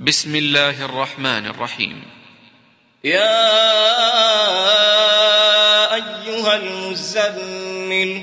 بسم الله الرحمن الرحيم. يا أيها المزمل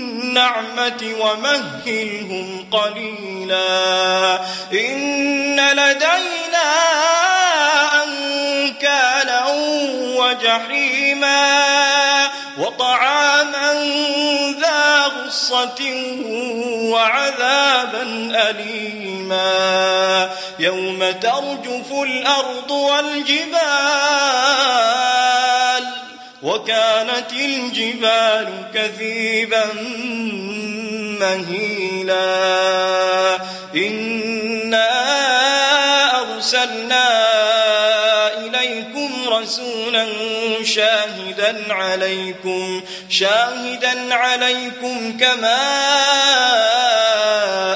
النعمة ومهلهم قليلا. إن لدينا أنكالا وجحيما وطعاما ذا غصة وعذابا أليما. يوم ترجف الأرض والجبال وكانت الجبال كثيبا مهيلا. إنا أرسلنا إليكم رسولا شاهدا عليكم شاهدا عليكم كما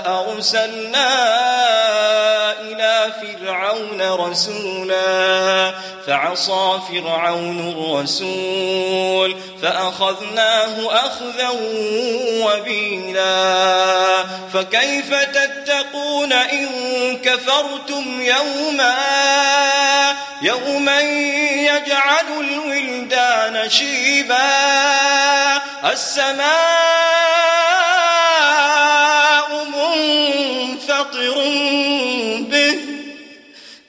أرسلنا فرعون رسولا فعصى فرعون الرسول فأخذناه أخذا وبيلا فكيف تتقون إن كفرتم يوما يوما يجعل الولدان شيبا السماء منفطر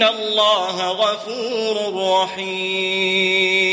إن الله غفور رحيم